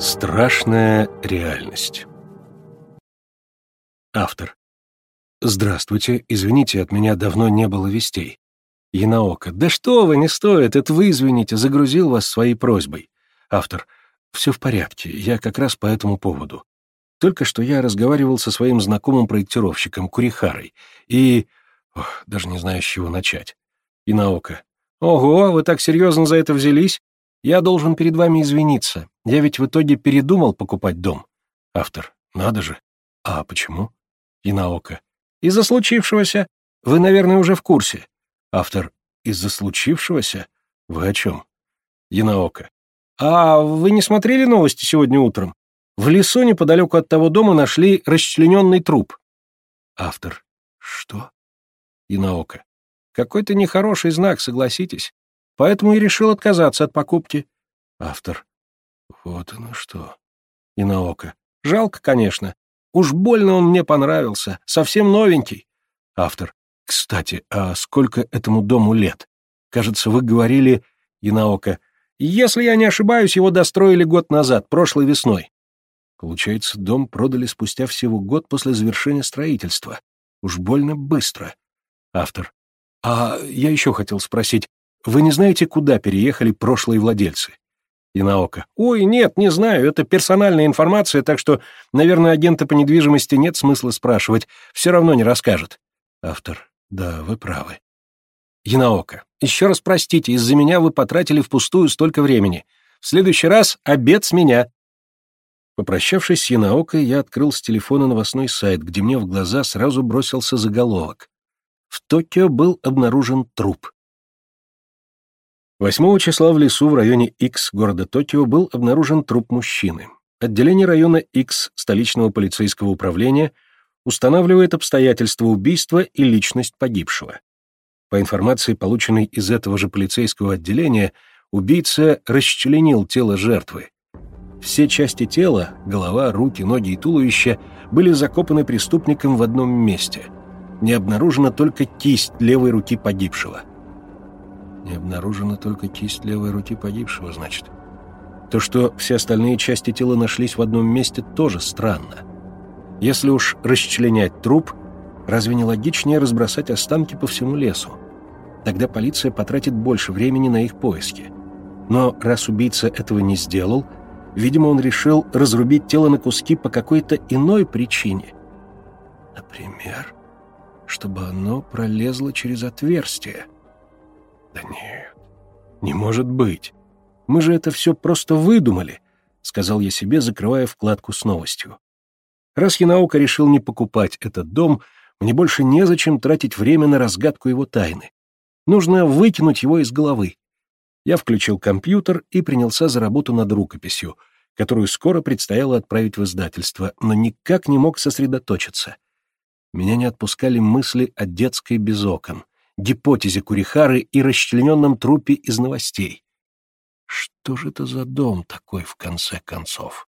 Страшная реальность. Автор. Здравствуйте, извините, от меня давно не было вестей. Янаока. Да что вы, не стоит, это вы извините, загрузил вас своей просьбой. Автор. Все в порядке, я как раз по этому поводу. Только что я разговаривал со своим знакомым проектировщиком Курихарой, и... Ох, даже не знаю, с чего начать. Инаока. Ого, вы так серьезно за это взялись? Я должен перед вами извиниться. Я ведь в итоге передумал покупать дом. Автор. Надо же. А почему? Инаока. Из-за случившегося. Вы, наверное, уже в курсе. Автор. Из-за случившегося? Вы о чем? Янаока. А вы не смотрели новости сегодня утром? В лесу неподалеку от того дома нашли расчлененный труп. Автор. Что? Янаока. Какой-то нехороший знак, согласитесь. Поэтому и решил отказаться от покупки. Автор. Вот оно что. И на око. Жалко, конечно. Уж больно он мне понравился. Совсем новенький. Автор. Кстати, а сколько этому дому лет? Кажется, вы говорили... И на око. Если я не ошибаюсь, его достроили год назад, прошлой весной. Получается, дом продали спустя всего год после завершения строительства. Уж больно быстро. Автор. А я еще хотел спросить, вы не знаете, куда переехали прошлые владельцы? Инаока. Ой, нет, не знаю, это персональная информация, так что, наверное, агента по недвижимости нет смысла спрашивать, все равно не расскажет. Автор. Да, вы правы. Янаока. Еще раз простите, из-за меня вы потратили впустую столько времени. В следующий раз обед с меня. Попрощавшись с Янаокой, я открыл с телефона новостной сайт, где мне в глаза сразу бросился заголовок. В Токио был обнаружен труп. 8 числа в лесу в районе X города Токио был обнаружен труп мужчины. Отделение района X столичного полицейского управления устанавливает обстоятельства убийства и личность погибшего. По информации, полученной из этого же полицейского отделения, убийца расчленил тело жертвы. Все части тела — голова, руки, ноги и туловище — были закопаны преступником в одном месте. Не обнаружена только кисть левой руки погибшего — не обнаружена только кисть левой руки погибшего, значит. То, что все остальные части тела нашлись в одном месте, тоже странно. Если уж расчленять труп, разве не логичнее разбросать останки по всему лесу? Тогда полиция потратит больше времени на их поиски. Но раз убийца этого не сделал, видимо, он решил разрубить тело на куски по какой-то иной причине. Например, чтобы оно пролезло через отверстие. «Да нет, не может быть. Мы же это все просто выдумали», — сказал я себе, закрывая вкладку с новостью. Раз Янаука решил не покупать этот дом, мне больше незачем тратить время на разгадку его тайны. Нужно выкинуть его из головы. Я включил компьютер и принялся за работу над рукописью, которую скоро предстояло отправить в издательство, но никак не мог сосредоточиться. Меня не отпускали мысли о детской без окон — гипотезе Курихары и расчлененном трупе из новостей. Что же это за дом такой, в конце концов?